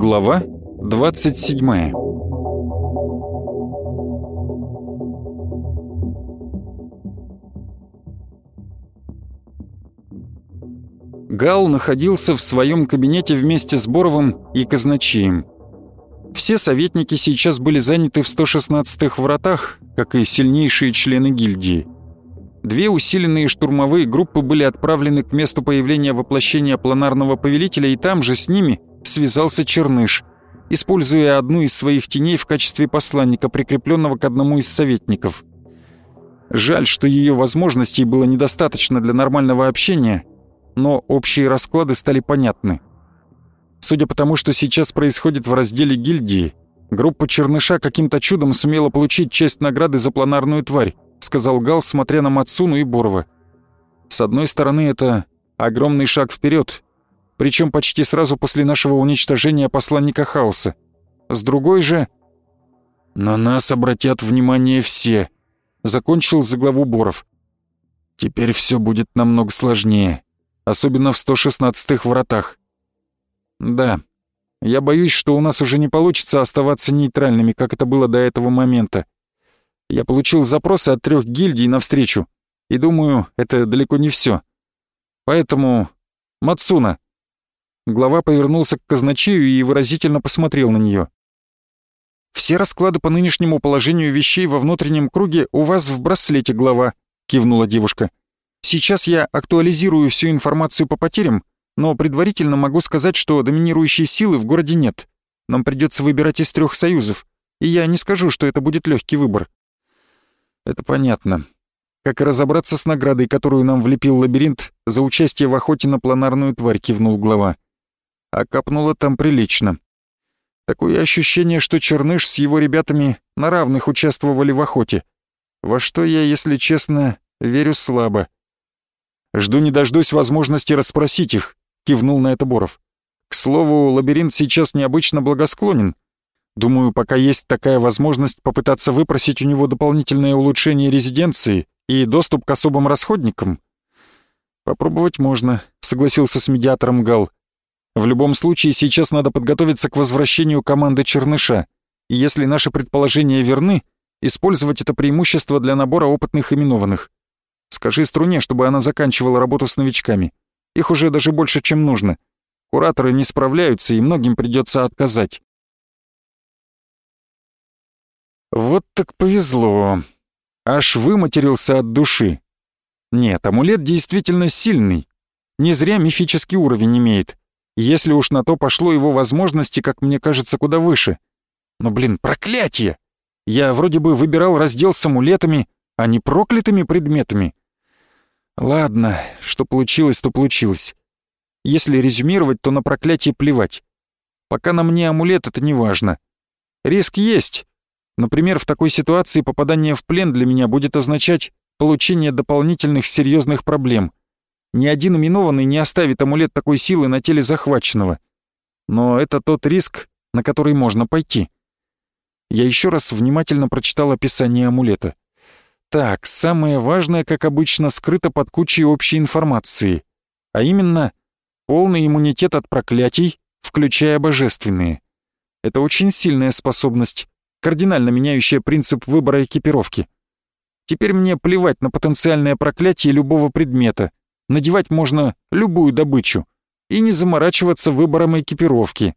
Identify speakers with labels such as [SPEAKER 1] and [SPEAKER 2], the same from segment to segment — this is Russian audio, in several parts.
[SPEAKER 1] Глава 27 Гал находился в своем кабинете вместе с Боровым и казначеем. Все советники сейчас были заняты в 116-х вратах, как и сильнейшие члены гильдии. Две усиленные штурмовые группы были отправлены к месту появления воплощения планарного повелителя, и там же с ними связался Черныш, используя одну из своих теней в качестве посланника, прикрепленного к одному из советников. Жаль, что ее возможностей было недостаточно для нормального общения, но общие расклады стали понятны. Судя по тому, что сейчас происходит в разделе гильдии, группа Черныша каким-то чудом сумела получить часть награды за планарную тварь, сказал Гал, смотря на Мацуну и Борова. С одной стороны, это огромный шаг вперед, причем почти сразу после нашего уничтожения посланника хаоса. С другой же... «На нас обратят внимание все», — закончил за главу Боров. «Теперь все будет намного сложнее, особенно в 116-х вратах». «Да, я боюсь, что у нас уже не получится оставаться нейтральными, как это было до этого момента. Я получил запросы от трех гильдий навстречу, и думаю, это далеко не все. Поэтому, Мацуна...» Глава повернулся к казначею и выразительно посмотрел на нее. «Все расклады по нынешнему положению вещей во внутреннем круге у вас в браслете, глава», — кивнула девушка. «Сейчас я актуализирую всю информацию по потерям, но предварительно могу сказать, что доминирующей силы в городе нет. Нам придется выбирать из трех союзов, и я не скажу, что это будет легкий выбор». «Это понятно. Как разобраться с наградой, которую нам влепил лабиринт за участие в охоте на планарную тварь», — кивнул глава. «А копнуло там прилично. Такое ощущение, что Черныш с его ребятами на равных участвовали в охоте. Во что я, если честно, верю слабо. Жду не дождусь возможности расспросить их», — кивнул на это Боров. «К слову, лабиринт сейчас необычно благосклонен. Думаю, пока есть такая возможность попытаться выпросить у него дополнительное улучшение резиденции и доступ к особым расходникам. Попробовать можно, согласился с медиатором Гал. В любом случае, сейчас надо подготовиться к возвращению команды Черныша. И если наши предположения верны, использовать это преимущество для набора опытных именованных. Скажи Струне, чтобы она заканчивала работу с новичками. Их уже даже больше, чем нужно. Кураторы не справляются, и многим придется отказать. Вот так повезло. Аж выматерился от души. Нет, амулет действительно сильный. Не зря мифический уровень имеет. Если уж на то пошло его возможности, как мне кажется, куда выше. Но, блин, проклятие! Я вроде бы выбирал раздел с амулетами, а не проклятыми предметами. Ладно, что получилось, то получилось. Если резюмировать, то на проклятие плевать. Пока на мне амулет, это не важно. Риск есть, Например, в такой ситуации попадание в плен для меня будет означать получение дополнительных серьезных проблем. Ни один именованный не оставит амулет такой силы на теле захваченного. Но это тот риск, на который можно пойти. Я еще раз внимательно прочитал описание амулета. Так, самое важное, как обычно, скрыто под кучей общей информации, а именно полный иммунитет от проклятий, включая божественные. Это очень сильная способность, кардинально меняющая принцип выбора экипировки. Теперь мне плевать на потенциальное проклятие любого предмета, надевать можно любую добычу и не заморачиваться выбором экипировки.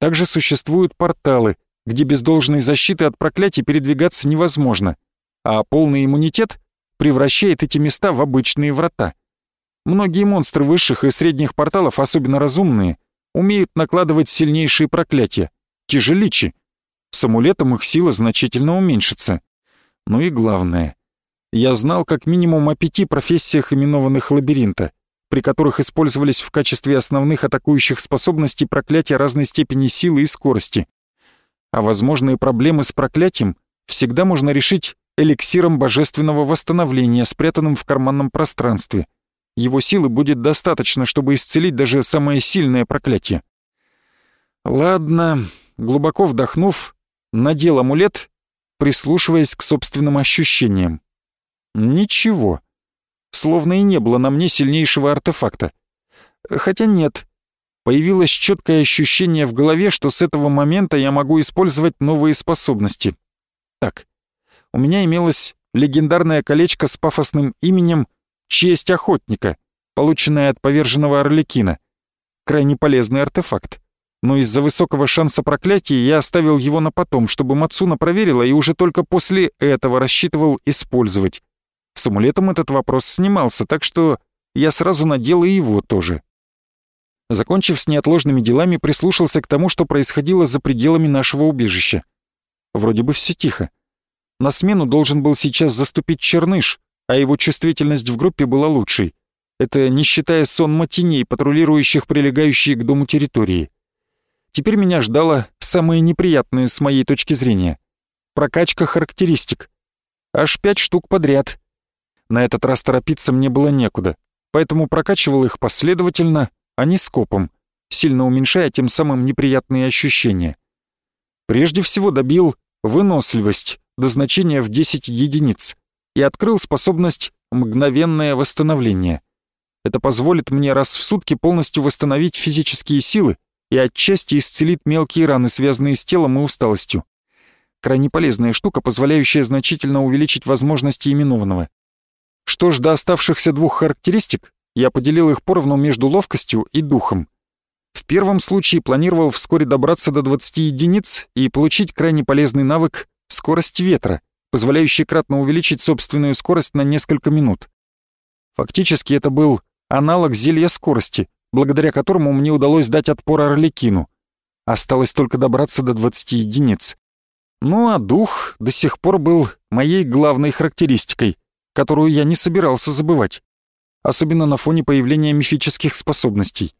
[SPEAKER 1] Также существуют порталы, где без должной защиты от проклятий передвигаться невозможно, а полный иммунитет превращает эти места в обычные врата. Многие монстры высших и средних порталов, особенно разумные, умеют накладывать сильнейшие проклятия, тяжеличи, с амулетом их сила значительно уменьшится. Ну и главное, я знал как минимум о пяти профессиях именованных лабиринта, при которых использовались в качестве основных атакующих способностей проклятия разной степени силы и скорости. А возможные проблемы с проклятием всегда можно решить эликсиром божественного восстановления, спрятанным в карманном пространстве. Его силы будет достаточно, чтобы исцелить даже самое сильное проклятие. Ладно, глубоко вдохнув, надел амулет, прислушиваясь к собственным ощущениям. Ничего. Словно и не было на мне сильнейшего артефакта. Хотя нет. Появилось четкое ощущение в голове, что с этого момента я могу использовать новые способности. Так, у меня имелось легендарное колечко с пафосным именем «Честь охотника», полученное от поверженного Орликина. Крайне полезный артефакт. Но из-за высокого шанса проклятия я оставил его на потом, чтобы Мацуна проверила и уже только после этого рассчитывал использовать. С амулетом этот вопрос снимался, так что я сразу надел и его тоже. Закончив с неотложными делами, прислушался к тому, что происходило за пределами нашего убежища. Вроде бы все тихо. На смену должен был сейчас заступить Черныш, а его чувствительность в группе была лучшей. Это не считая сон матиней, патрулирующих прилегающие к дому территории. Теперь меня ждало самое неприятное с моей точки зрения. Прокачка характеристик. Аж пять штук подряд. На этот раз торопиться мне было некуда, поэтому прокачивал их последовательно, а не скопом, сильно уменьшая тем самым неприятные ощущения. Прежде всего добил выносливость до значения в 10 единиц и открыл способность «мгновенное восстановление». Это позволит мне раз в сутки полностью восстановить физические силы и отчасти исцелит мелкие раны, связанные с телом и усталостью. Крайне полезная штука, позволяющая значительно увеличить возможности именованного. Что ж до оставшихся двух характеристик, я поделил их поровну между ловкостью и духом. В первом случае планировал вскоре добраться до 20 единиц и получить крайне полезный навык «Скорость ветра», позволяющий кратно увеличить собственную скорость на несколько минут. Фактически это был аналог зелья скорости, благодаря которому мне удалось дать отпор Орликину. Осталось только добраться до 20 единиц. Ну а дух до сих пор был моей главной характеристикой, которую я не собирался забывать. Особенно на фоне появления мифических способностей.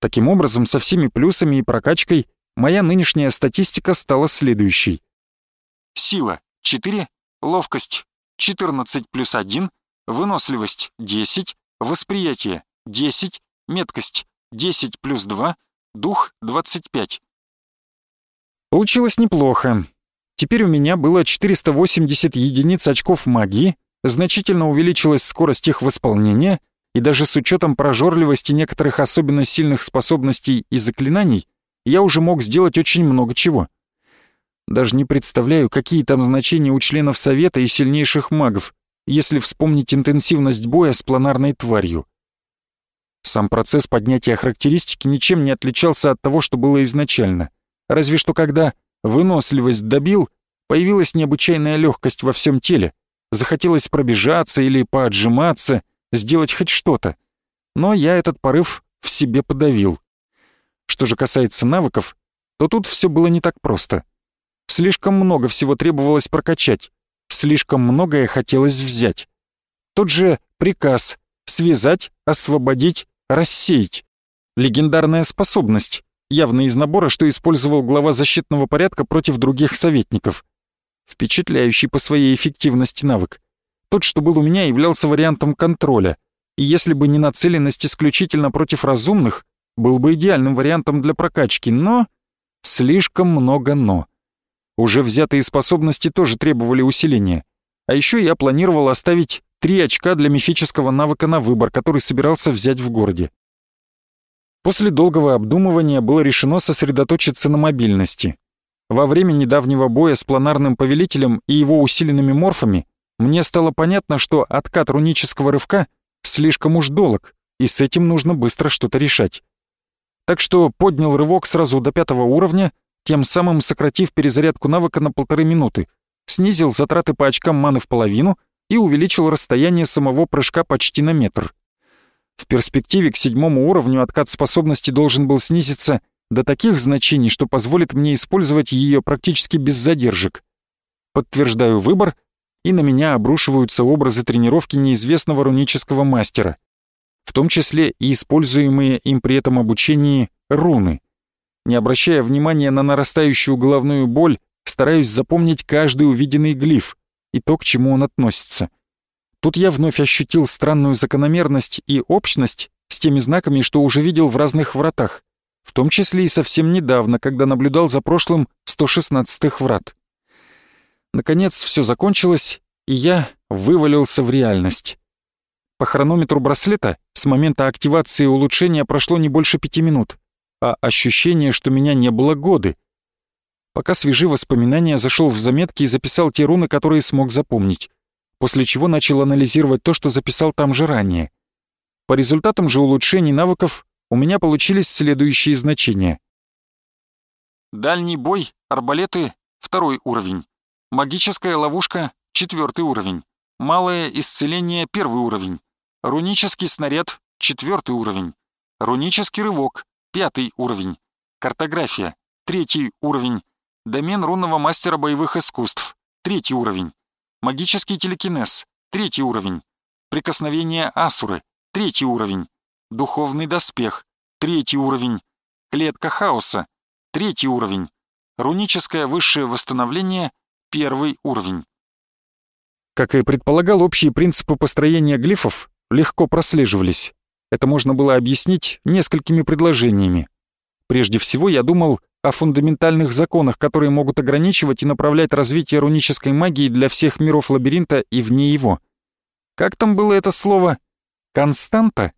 [SPEAKER 1] Таким образом, со всеми плюсами и прокачкой моя нынешняя статистика стала следующей. Сила — 4, ловкость — 14 плюс 1, выносливость — 10, Восприятие — 10, меткость — 10 плюс 2, дух — 25. Получилось неплохо. Теперь у меня было 480 единиц очков магии, значительно увеличилась скорость их восполнения, и даже с учетом прожорливости некоторых особенно сильных способностей и заклинаний, я уже мог сделать очень много чего. Даже не представляю, какие там значения у членов Совета и сильнейших магов, если вспомнить интенсивность боя с планарной тварью. Сам процесс поднятия характеристики ничем не отличался от того, что было изначально. Разве что когда выносливость добил, появилась необычайная легкость во всем теле, захотелось пробежаться или поотжиматься, сделать хоть что-то. Но я этот порыв в себе подавил. Что же касается навыков, то тут все было не так просто. Слишком много всего требовалось прокачать, Слишком многое хотелось взять. Тот же приказ «связать», «освободить», «рассеять». Легендарная способность, явно из набора, что использовал глава защитного порядка против других советников. Впечатляющий по своей эффективности навык. Тот, что был у меня, являлся вариантом контроля, и если бы не нацеленность исключительно против разумных, был бы идеальным вариантом для прокачки, но... Слишком много «но». Уже взятые способности тоже требовали усиления. А еще я планировал оставить три очка для мифического навыка на выбор, который собирался взять в городе. После долгого обдумывания было решено сосредоточиться на мобильности. Во время недавнего боя с планарным повелителем и его усиленными морфами мне стало понятно, что откат рунического рывка слишком уж долг, и с этим нужно быстро что-то решать. Так что поднял рывок сразу до пятого уровня, тем самым сократив перезарядку навыка на полторы минуты, снизил затраты по очкам маны в половину и увеличил расстояние самого прыжка почти на метр. В перспективе к седьмому уровню откат способности должен был снизиться до таких значений, что позволит мне использовать ее практически без задержек. Подтверждаю выбор, и на меня обрушиваются образы тренировки неизвестного рунического мастера, в том числе и используемые им при этом обучении руны. Не обращая внимания на нарастающую головную боль, стараюсь запомнить каждый увиденный глиф и то, к чему он относится. Тут я вновь ощутил странную закономерность и общность с теми знаками, что уже видел в разных вратах. в том числе и совсем недавно, когда наблюдал за прошлым 116-х врат. Наконец все закончилось, и я вывалился в реальность. По хронометру браслета с момента активации улучшения прошло не больше пяти минут, а ощущение, что меня не было годы. Пока свежи воспоминания, зашел в заметки и записал те руны, которые смог запомнить, после чего начал анализировать то, что записал там же ранее. По результатам же улучшений навыков у меня получились следующие значения. Дальний бой, арбалеты — второй уровень. Магическая ловушка — четвертый уровень. Малое исцеление — первый уровень. Рунический снаряд — четвертый уровень. Рунический рывок — пятый уровень. Картография — третий уровень. Домен рунного мастера боевых искусств — третий уровень. Магический телекинез — третий уровень. Прикосновение Асуры — третий уровень. Духовный доспех — третий уровень. Клетка хаоса — третий уровень. Руническое высшее восстановление — первый уровень. Как и предполагал, общие принципы построения глифов легко прослеживались. Это можно было объяснить несколькими предложениями. Прежде всего, я думал о фундаментальных законах, которые могут ограничивать и направлять развитие рунической магии для всех миров лабиринта и вне его. Как там было это слово? Константа?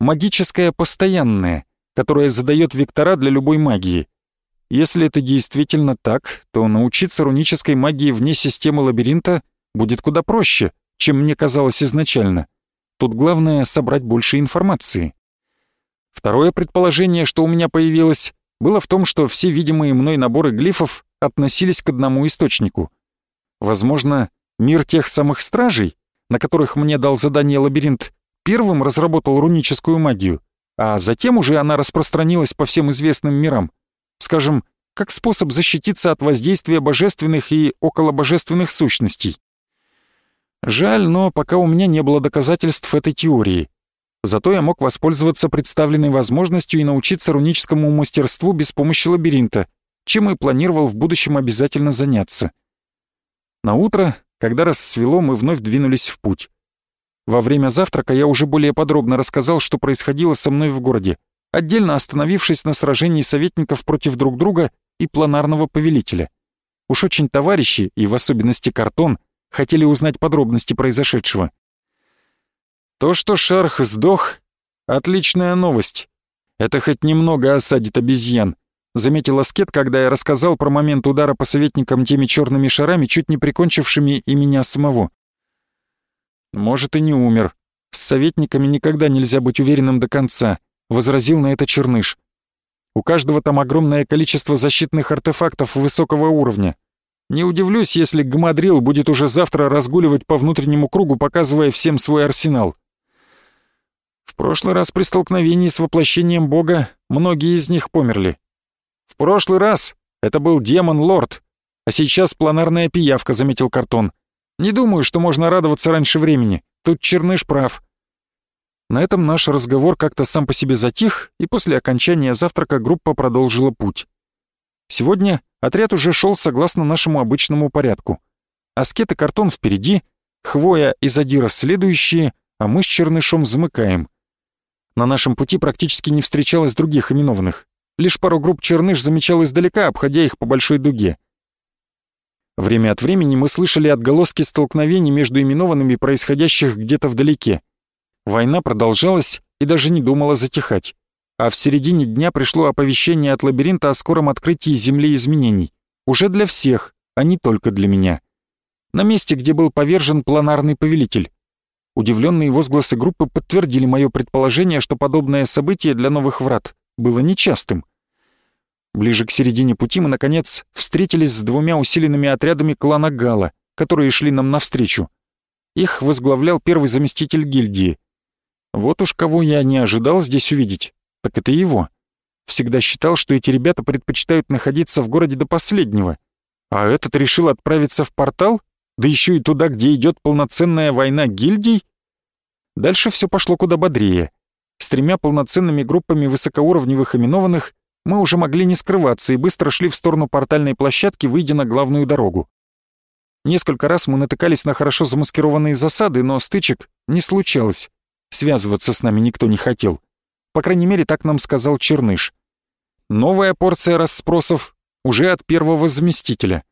[SPEAKER 1] Магическая постоянная, которая задает вектора для любой магии. Если это действительно так, то научиться рунической магии вне системы лабиринта будет куда проще, чем мне казалось изначально. Тут главное собрать больше информации. Второе предположение, что у меня появилось, было в том, что все видимые мной наборы глифов относились к одному источнику. Возможно, мир тех самых стражей, на которых мне дал задание лабиринт, первым разработал руническую магию, а затем уже она распространилась по всем известным мирам. Скажем, как способ защититься от воздействия божественных и околобожественных сущностей. Жаль, но пока у меня не было доказательств этой теории. Зато я мог воспользоваться представленной возможностью и научиться руническому мастерству без помощи лабиринта, чем и планировал в будущем обязательно заняться. На утро, когда рассвело, мы вновь двинулись в путь. Во время завтрака я уже более подробно рассказал, что происходило со мной в городе, отдельно остановившись на сражении советников против друг друга и планарного повелителя. Уж очень товарищи, и в особенности Картон, хотели узнать подробности произошедшего. То, что Шарх сдох, отличная новость. Это хоть немного осадит обезьян, заметил Аскет, когда я рассказал про момент удара по советникам теми черными шарами, чуть не прикончившими и меня самого. Может, и не умер. С советниками никогда нельзя быть уверенным до конца, возразил на это Черныш. У каждого там огромное количество защитных артефактов высокого уровня. Не удивлюсь, если Гмадрил будет уже завтра разгуливать по внутреннему кругу, показывая всем свой арсенал. В прошлый раз при столкновении с воплощением бога многие из них померли. В прошлый раз это был демон-лорд, а сейчас планарная пиявка, заметил Картон. Не думаю, что можно радоваться раньше времени. Тут Черныш прав. На этом наш разговор как-то сам по себе затих, и после окончания завтрака группа продолжила путь. Сегодня отряд уже шел согласно нашему обычному порядку. Аскет и картон впереди, хвоя и задира следующие, а мы с чернышом замыкаем. На нашем пути практически не встречалось других именованных. Лишь пару групп черныш замечал издалека, обходя их по большой дуге. Время от времени мы слышали отголоски столкновений между именованными, происходящих где-то вдалеке. Война продолжалась и даже не думала затихать а в середине дня пришло оповещение от лабиринта о скором открытии Земли изменений. Уже для всех, а не только для меня. На месте, где был повержен планарный повелитель. Удивленные возгласы группы подтвердили мое предположение, что подобное событие для новых врат было нечастым. Ближе к середине пути мы, наконец, встретились с двумя усиленными отрядами клана Гала, которые шли нам навстречу. Их возглавлял первый заместитель гильдии. Вот уж кого я не ожидал здесь увидеть так это его. Всегда считал, что эти ребята предпочитают находиться в городе до последнего. А этот решил отправиться в портал? Да еще и туда, где идет полноценная война гильдий? Дальше все пошло куда бодрее. С тремя полноценными группами высокоуровневых именованных мы уже могли не скрываться и быстро шли в сторону портальной площадки, выйдя на главную дорогу. Несколько раз мы натыкались на хорошо замаскированные засады, но стычек не случалось. Связываться с нами никто не хотел. По крайней мере, так нам сказал Черныш. Новая порция расспросов уже от первого заместителя.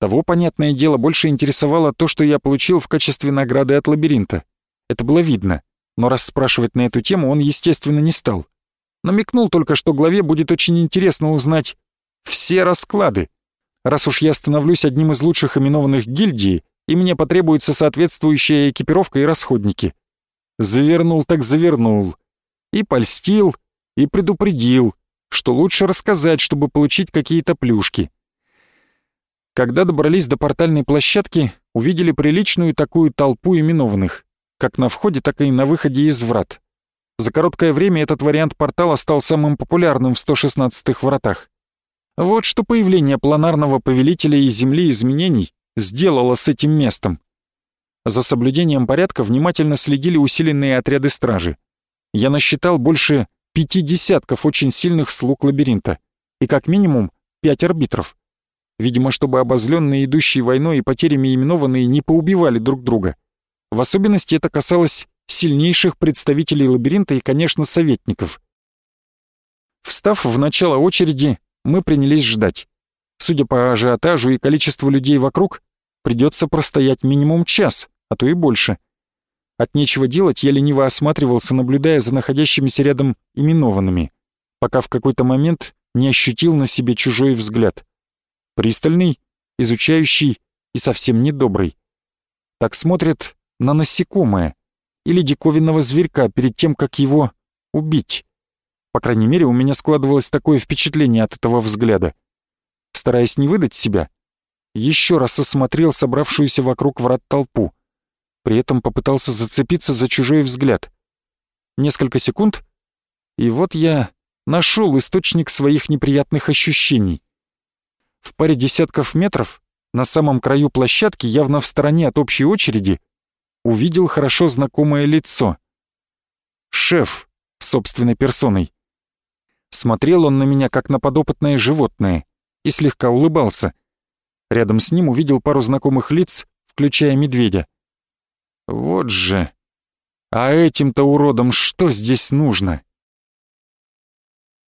[SPEAKER 1] Того, понятное дело, больше интересовало то, что я получил в качестве награды от лабиринта. Это было видно, но расспрашивать на эту тему он, естественно, не стал. Намекнул только, что главе будет очень интересно узнать все расклады. Раз уж я становлюсь одним из лучших именованных гильдии, и мне потребуется соответствующая экипировка и расходники. Завернул так завернул. И польстил, и предупредил, что лучше рассказать, чтобы получить какие-то плюшки. Когда добрались до портальной площадки, увидели приличную такую толпу именованных, как на входе, так и на выходе из врат. За короткое время этот вариант портала стал самым популярным в 116-х вратах. Вот что появление планарного повелителя из Земли изменений сделало с этим местом. За соблюдением порядка внимательно следили усиленные отряды стражи. Я насчитал больше пяти десятков очень сильных слуг лабиринта и как минимум пять арбитров. Видимо, чтобы обозленные идущие войной и потерями именованные не поубивали друг друга. В особенности это касалось сильнейших представителей лабиринта и, конечно, советников. Встав в начало очереди, мы принялись ждать. Судя по ажиотажу и количеству людей вокруг, придется простоять минимум час, а то и больше. От нечего делать я лениво осматривался, наблюдая за находящимися рядом именованными, пока в какой-то момент не ощутил на себе чужой взгляд. Пристальный, изучающий и совсем недобрый. Так смотрят на насекомое или диковинного зверька перед тем, как его убить. По крайней мере, у меня складывалось такое впечатление от этого взгляда. Стараясь не выдать себя, еще раз осмотрел собравшуюся вокруг врат толпу. При этом попытался зацепиться за чужой взгляд. Несколько секунд, и вот я нашел источник своих неприятных ощущений. В паре десятков метров, на самом краю площадки, явно в стороне от общей очереди, увидел хорошо знакомое лицо. Шеф, собственной персоной. Смотрел он на меня, как на подопытное животное, и слегка улыбался. Рядом с ним увидел пару знакомых лиц, включая медведя. Вот же. А этим-то уродам что здесь нужно?